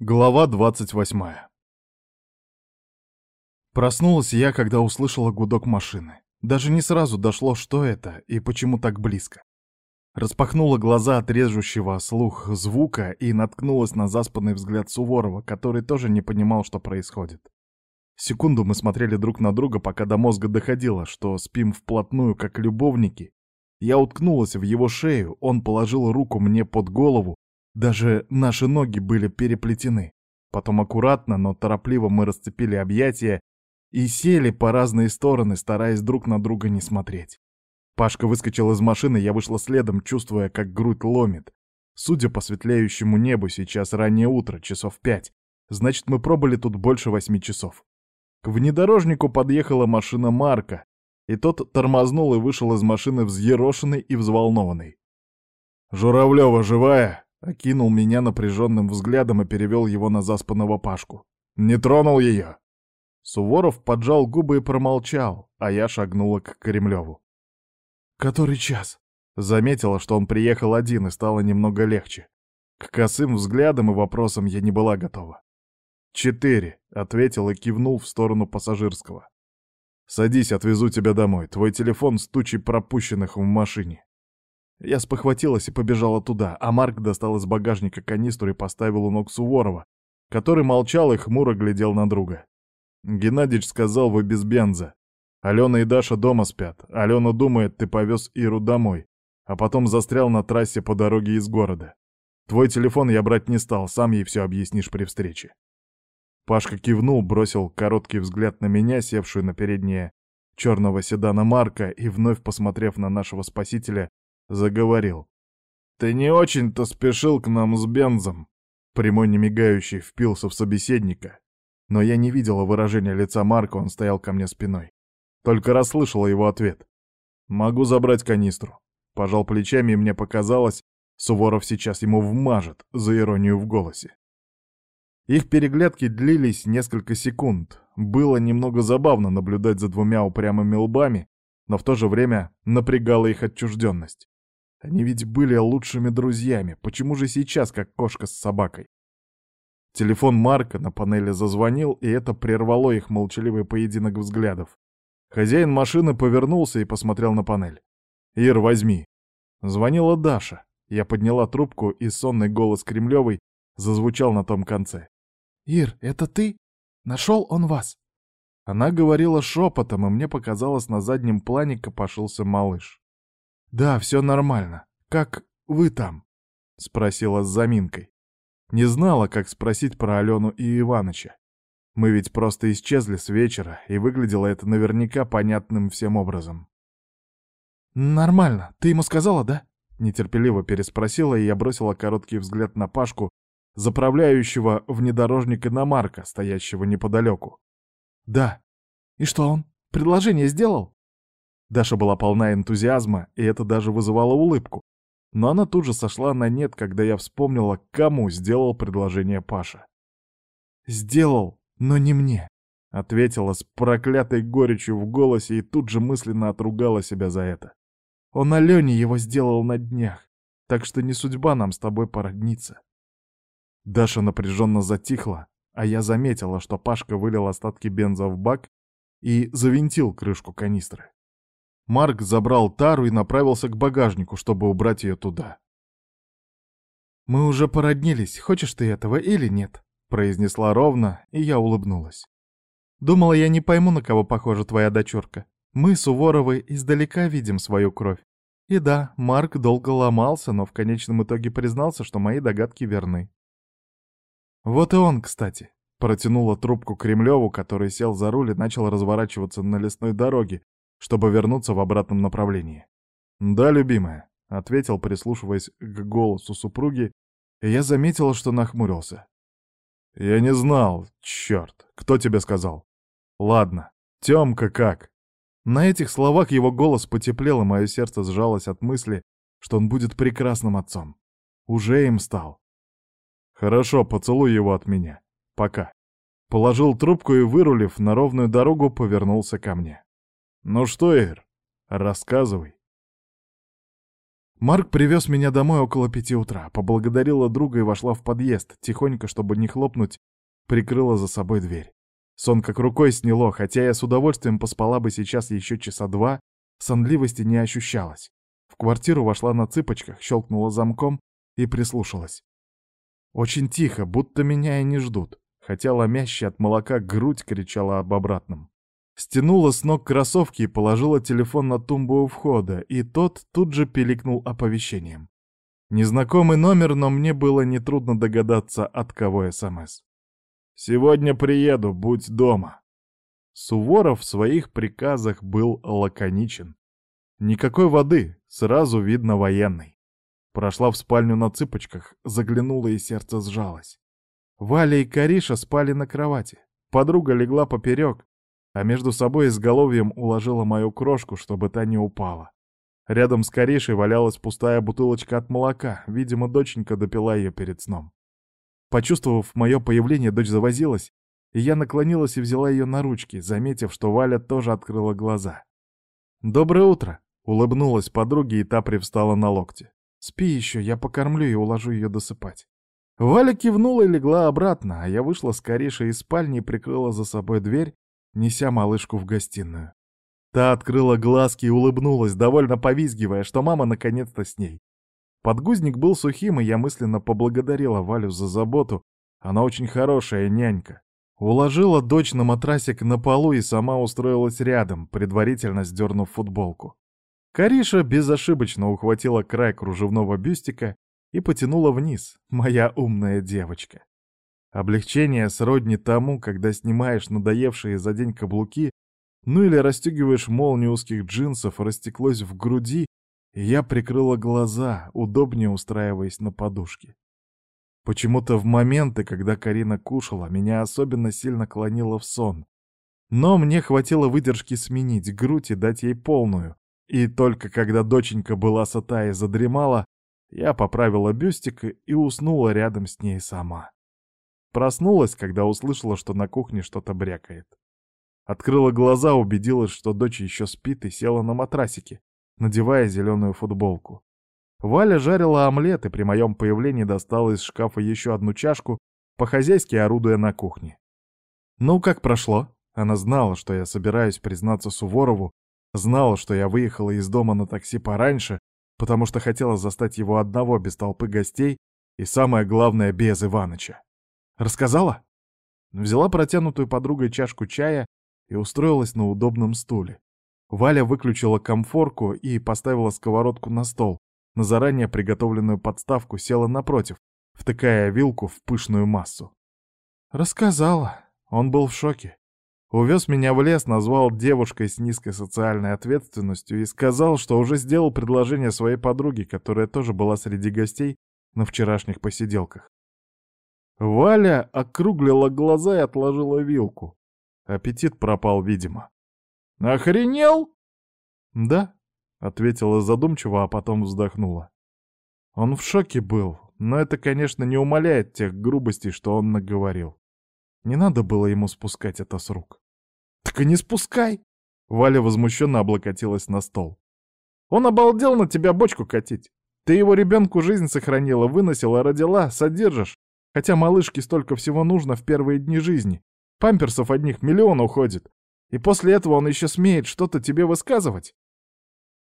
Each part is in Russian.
Глава 28 Проснулась я, когда услышала гудок машины. Даже не сразу дошло, что это и почему так близко. Распахнула глаза от режущего слух звука и наткнулась на заспанный взгляд Суворова, который тоже не понимал, что происходит. Секунду мы смотрели друг на друга, пока до мозга доходило, что спим вплотную, как любовники. Я уткнулась в его шею, он положил руку мне под голову, даже наши ноги были переплетены. Потом аккуратно, но торопливо мы расцепили объятия и сели по разные стороны, стараясь друг на друга не смотреть. Пашка выскочил из машины, я вышла следом, чувствуя, как грудь ломит. Судя по светляющему небу, сейчас раннее утро, часов пять. Значит, мы пробыли тут больше восьми часов. К внедорожнику подъехала машина Марка, и тот тормознул и вышел из машины взъерошенный и взволнованный. «Журавлева живая?» Окинул меня напряженным взглядом и перевел его на заспанного Пашку. «Не тронул ее!» Суворов поджал губы и промолчал, а я шагнула к Кремлеву. «Который час?» Заметила, что он приехал один, и стало немного легче. К косым взглядам и вопросам я не была готова. «Четыре», — ответил и кивнул в сторону пассажирского. «Садись, отвезу тебя домой. Твой телефон с тучей пропущенных в машине». Я спохватилась и побежала туда, а Марк достал из багажника канистру и поставил у ног Суворова, который молчал и хмуро глядел на друга. Геннадьевич сказал, вы без бенза. Алена и Даша дома спят. Алена думает, ты повез Иру домой, а потом застрял на трассе по дороге из города. Твой телефон я брать не стал, сам ей все объяснишь при встрече. Пашка кивнул, бросил короткий взгляд на меня, севшую на переднее черного седана Марка, и, вновь посмотрев на нашего спасителя, заговорил. «Ты не очень-то спешил к нам с Бензом!» Прямой немигающий впился в собеседника. Но я не видела выражения лица Марка, он стоял ко мне спиной. Только расслышала его ответ. «Могу забрать канистру». Пожал плечами, и мне показалось, Суворов сейчас ему вмажет за иронию в голосе. Их переглядки длились несколько секунд. Было немного забавно наблюдать за двумя упрямыми лбами, но в то же время напрягала их отчужденность. Они ведь были лучшими друзьями. Почему же сейчас, как кошка с собакой? Телефон Марка на панели зазвонил, и это прервало их молчаливый поединок взглядов. Хозяин машины повернулся и посмотрел на панель. «Ир, возьми». Звонила Даша. Я подняла трубку, и сонный голос Кремлевой зазвучал на том конце. «Ир, это ты? Нашел он вас?» Она говорила шепотом, и мне показалось, на заднем плане копошился малыш. «Да, все нормально. Как вы там?» — спросила с заминкой. Не знала, как спросить про Алену и Иваныча. Мы ведь просто исчезли с вечера, и выглядело это наверняка понятным всем образом. «Нормально. Ты ему сказала, да?» Нетерпеливо переспросила, и я бросила короткий взгляд на Пашку, заправляющего внедорожник иномарка, стоящего неподалеку. «Да. И что он? Предложение сделал?» Даша была полна энтузиазма, и это даже вызывало улыбку. Но она тут же сошла на нет, когда я вспомнила, кому сделал предложение Паша. «Сделал, но не мне», — ответила с проклятой горечью в голосе и тут же мысленно отругала себя за это. «Он Алене его сделал на днях, так что не судьба нам с тобой породниться». Даша напряженно затихла, а я заметила, что Пашка вылил остатки бенза в бак и завинтил крышку канистры. Марк забрал тару и направился к багажнику, чтобы убрать ее туда. «Мы уже породнились, хочешь ты этого или нет?» — произнесла ровно, и я улыбнулась. «Думала, я не пойму, на кого похожа твоя дочурка. Мы, Суворовы, издалека видим свою кровь. И да, Марк долго ломался, но в конечном итоге признался, что мои догадки верны. Вот и он, кстати, протянула трубку Кремлеву, который сел за руль и начал разворачиваться на лесной дороге, чтобы вернуться в обратном направлении. «Да, любимая», — ответил, прислушиваясь к голосу супруги, и я заметил, что нахмурился. «Я не знал, черт, кто тебе сказал?» «Ладно, Тёмка как?» На этих словах его голос потеплел, и мое сердце сжалось от мысли, что он будет прекрасным отцом. Уже им стал. «Хорошо, поцелуй его от меня. Пока». Положил трубку и, вырулив на ровную дорогу, повернулся ко мне. «Ну что, Ир, рассказывай». Марк привез меня домой около пяти утра, поблагодарила друга и вошла в подъезд, тихонько, чтобы не хлопнуть, прикрыла за собой дверь. Сон как рукой сняло, хотя я с удовольствием поспала бы сейчас еще часа два, сонливости не ощущалось. В квартиру вошла на цыпочках, щелкнула замком и прислушалась. Очень тихо, будто меня и не ждут, хотя ломящая от молока грудь кричала об обратном. Стянула с ног кроссовки и положила телефон на тумбу у входа, и тот тут же пиликнул оповещением. Незнакомый номер, но мне было нетрудно догадаться, от кого СМС. «Сегодня приеду, будь дома». Суворов в своих приказах был лаконичен. Никакой воды, сразу видно военный. Прошла в спальню на цыпочках, заглянула и сердце сжалось. Валя и Кариша спали на кровати. Подруга легла поперек, а между собой изголовьем уложила мою крошку, чтобы та не упала. Рядом с Каришей валялась пустая бутылочка от молока, видимо, доченька допила ее перед сном. Почувствовав мое появление, дочь завозилась, и я наклонилась и взяла ее на ручки, заметив, что Валя тоже открыла глаза. «Доброе утро!» — улыбнулась подруге, и та привстала на локте. «Спи еще, я покормлю и уложу ее досыпать». Валя кивнула и легла обратно, а я вышла с Каришей из спальни и прикрыла за собой дверь, неся малышку в гостиную. Та открыла глазки и улыбнулась, довольно повизгивая, что мама наконец-то с ней. Подгузник был сухим, и я мысленно поблагодарила Валю за заботу. Она очень хорошая нянька. Уложила дочь на матрасик на полу и сама устроилась рядом, предварительно сдернув футболку. Кариша безошибочно ухватила край кружевного бюстика и потянула вниз, моя умная девочка. Облегчение сродни тому, когда снимаешь надоевшие за день каблуки, ну или расстегиваешь молнию узких джинсов, растеклось в груди, я прикрыла глаза, удобнее устраиваясь на подушке. Почему-то в моменты, когда Карина кушала, меня особенно сильно клонило в сон. Но мне хватило выдержки сменить грудь и дать ей полную. И только когда доченька была сыта и задремала, я поправила бюстик и уснула рядом с ней сама. Проснулась, когда услышала, что на кухне что-то брякает. Открыла глаза, убедилась, что дочь еще спит и села на матрасике, надевая зеленую футболку. Валя жарила омлет и при моем появлении достала из шкафа еще одну чашку, по-хозяйски орудуя на кухне. «Ну, как прошло?» Она знала, что я собираюсь признаться Суворову, знала, что я выехала из дома на такси пораньше, потому что хотела застать его одного без толпы гостей и, самое главное, без Иваныча. «Рассказала?» Взяла протянутую подругой чашку чая и устроилась на удобном стуле. Валя выключила комфорку и поставила сковородку на стол. На заранее приготовленную подставку села напротив, втыкая вилку в пышную массу. Рассказала. Он был в шоке. Увез меня в лес, назвал девушкой с низкой социальной ответственностью и сказал, что уже сделал предложение своей подруге, которая тоже была среди гостей на вчерашних посиделках. Валя округлила глаза и отложила вилку. Аппетит пропал, видимо. «Охренел?» «Да», — ответила задумчиво, а потом вздохнула. Он в шоке был, но это, конечно, не умаляет тех грубостей, что он наговорил. Не надо было ему спускать это с рук. «Так и не спускай!» Валя возмущенно облокотилась на стол. «Он обалдел на тебя бочку катить. Ты его ребенку жизнь сохранила, выносила, родила, содержишь. Хотя малышке столько всего нужно в первые дни жизни. Памперсов одних миллион уходит. И после этого он еще смеет что-то тебе высказывать.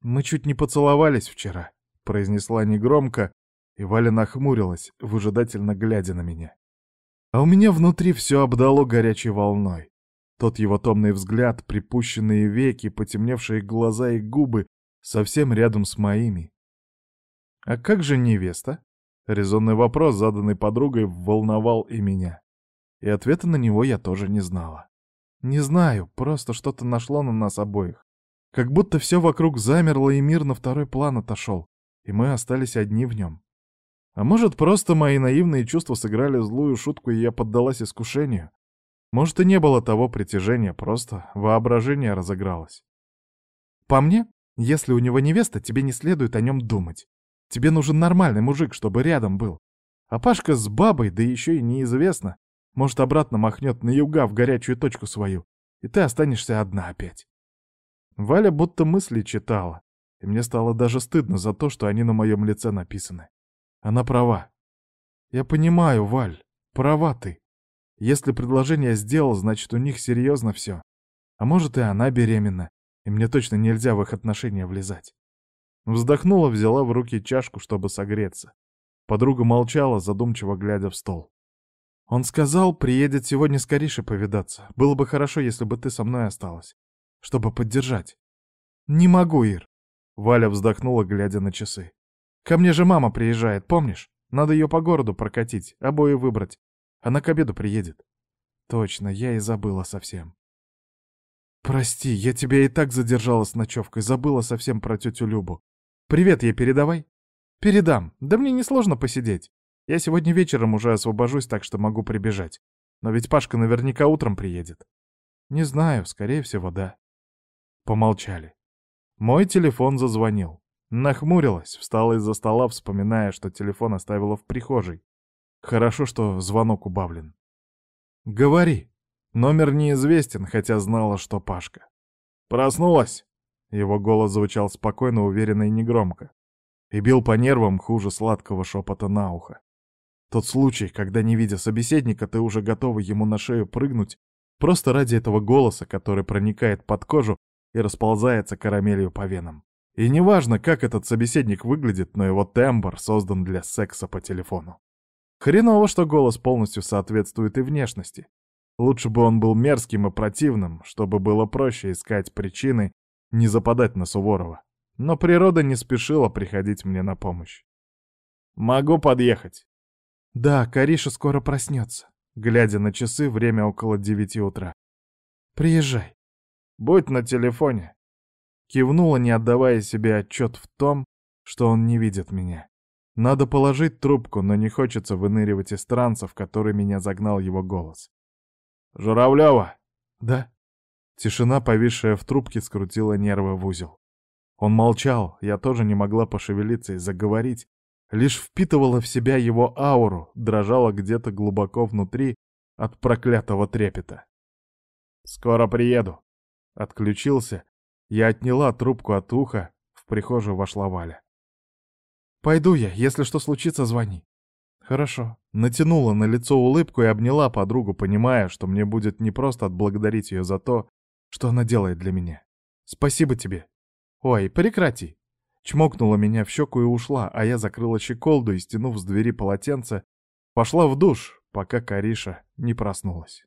«Мы чуть не поцеловались вчера», — произнесла негромко, и Валя нахмурилась, выжидательно глядя на меня. А у меня внутри все обдало горячей волной. Тот его томный взгляд, припущенные веки, потемневшие глаза и губы совсем рядом с моими. «А как же невеста?» Резонный вопрос, заданный подругой, волновал и меня. И ответа на него я тоже не знала. Не знаю, просто что-то нашло на нас обоих. Как будто все вокруг замерло, и мир на второй план отошел, и мы остались одни в нем. А может, просто мои наивные чувства сыграли злую шутку, и я поддалась искушению? Может, и не было того притяжения, просто воображение разыгралось. По мне, если у него невеста, тебе не следует о нем думать. Тебе нужен нормальный мужик, чтобы рядом был. А Пашка с бабой, да еще и неизвестно, может, обратно махнет на юга в горячую точку свою, и ты останешься одна опять. Валя будто мысли читала, И мне стало даже стыдно за то, что они на моем лице написаны. Она права. Я понимаю, Валь, права ты. Если предложение сделал, значит, у них серьезно все. А может, и она беременна, и мне точно нельзя в их отношения влезать. Вздохнула, взяла в руки чашку, чтобы согреться. Подруга молчала, задумчиво глядя в стол. Он сказал, приедет сегодня с Каришей повидаться. Было бы хорошо, если бы ты со мной осталась. Чтобы поддержать. Не могу, Ир. Валя вздохнула, глядя на часы. Ко мне же мама приезжает, помнишь? Надо ее по городу прокатить, обои выбрать. Она к обеду приедет. Точно, я и забыла совсем. Прости, я тебя и так задержала с ночевкой, забыла совсем про тетю Любу. Привет ей передавай. Передам. Да мне несложно посидеть. Я сегодня вечером уже освобожусь, так что могу прибежать. Но ведь Пашка наверняка утром приедет. Не знаю, скорее всего, да. Помолчали. Мой телефон зазвонил. Нахмурилась, встала из-за стола, вспоминая, что телефон оставила в прихожей. Хорошо, что звонок убавлен. «Говори». Номер неизвестен, хотя знала, что Пашка. «Проснулась?» Его голос звучал спокойно, уверенно и негромко. И бил по нервам хуже сладкого шепота на ухо. Тот случай, когда, не видя собеседника, ты уже готова ему на шею прыгнуть, просто ради этого голоса, который проникает под кожу и расползается карамелью по венам. И неважно, как этот собеседник выглядит, но его тембр создан для секса по телефону. Хреново, что голос полностью соответствует и внешности. Лучше бы он был мерзким и противным, чтобы было проще искать причины не западать на Суворова. Но природа не спешила приходить мне на помощь. «Могу подъехать?» «Да, Кариша скоро проснется», глядя на часы, время около девяти утра. «Приезжай». «Будь на телефоне». Кивнула, не отдавая себе отчет в том, что он не видит меня. Надо положить трубку, но не хочется выныривать из транса, в который меня загнал его голос. «Журавлева!» «Да?» Тишина, повисшая в трубке, скрутила нервы в узел. Он молчал, я тоже не могла пошевелиться и заговорить, лишь впитывала в себя его ауру, дрожала где-то глубоко внутри от проклятого трепета. «Скоро приеду!» Отключился, я отняла трубку от уха, в прихожую вошла Валя. «Пойду я, если что случится, звони». «Хорошо». Натянула на лицо улыбку и обняла подругу, понимая, что мне будет непросто отблагодарить ее за то, что она делает для меня. «Спасибо тебе». «Ой, прекрати». Чмокнула меня в щеку и ушла, а я закрыла щеколду и, стянув с двери полотенце, пошла в душ, пока Кариша не проснулась.